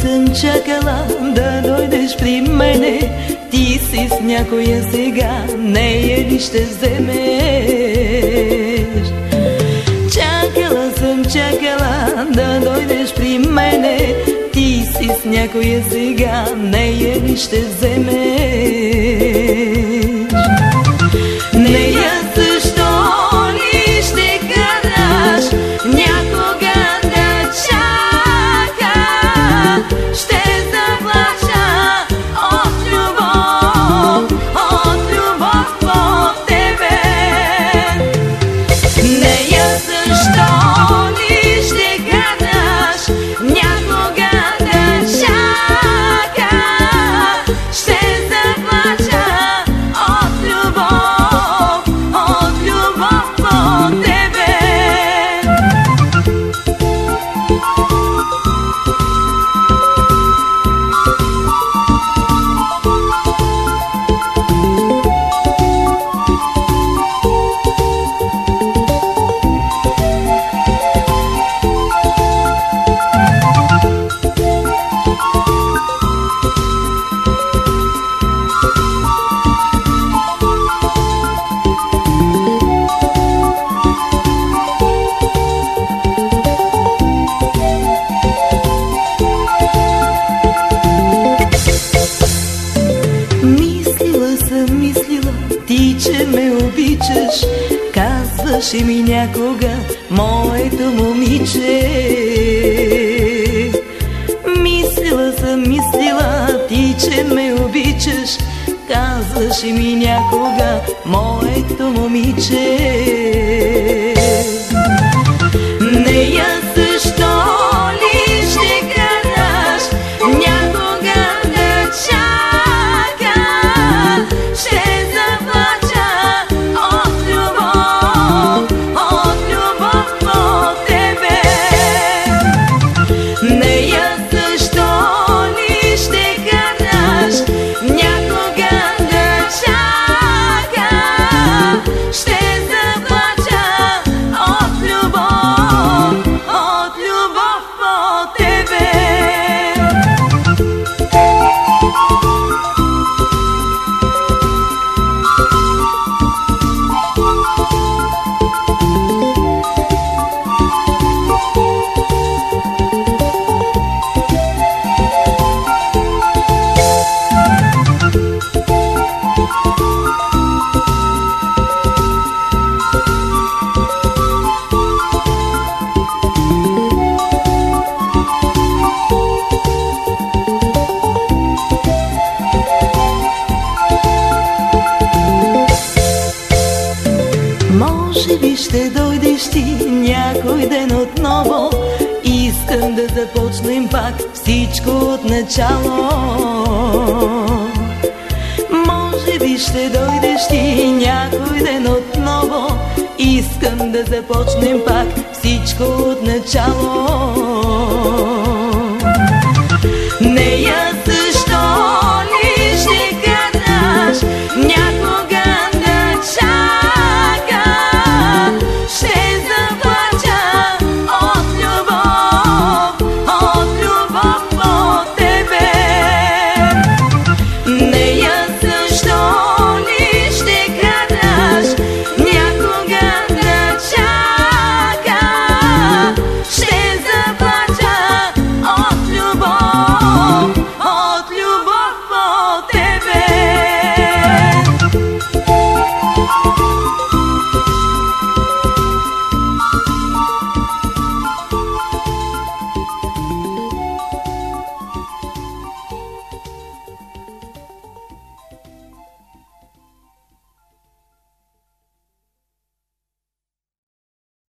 съм чакала да дойдеш при мене. Ти си с някоя сега, нея ли ще вземеш? Чакала съм, чакала да дойдеш при мене. Ти си с някоя сега, нея ли ще вземеш обичаш, казваше ми някога моето момиче. Мислила съм, мислила ти, че ме обичаш, казваше ми някога моето момиче. Дойдеш ти някой ден отново. Искам да започнем пак всичко от начало. Може би ще дойдеш ти някой ден отново. Искам да започнем пак всичко от начало